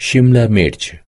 Shimla Mirch